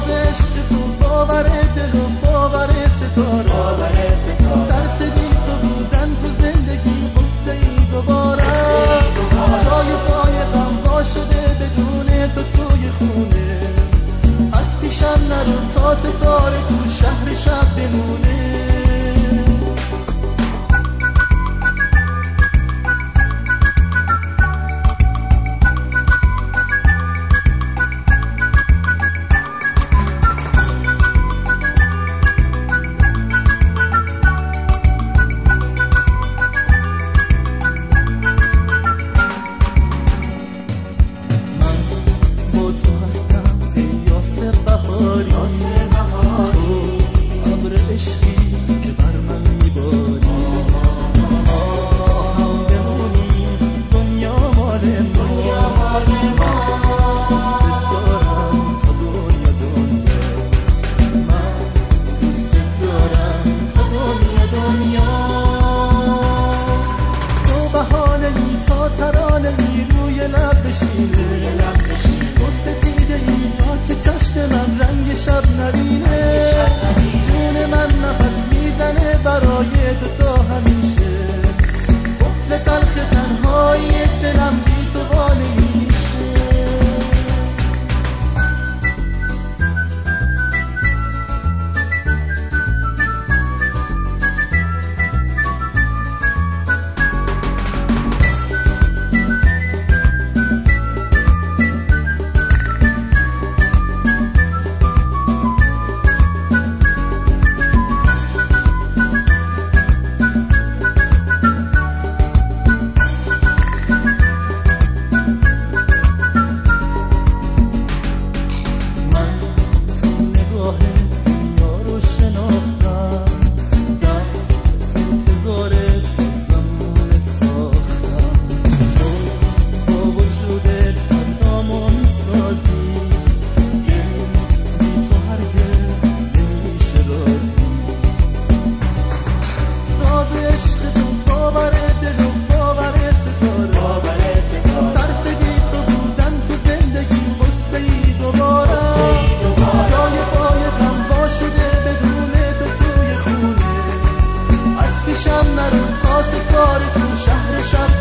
راز عشق تو باور دل و باور ستاره. ترس بی تو بودن تو زندگی قصه ای دوباره. جای پای غم شده بدون تو توی خونه. از پیشم نرو تا ستاره تو شهر شب بمونه. the ستاره تو شهر شب.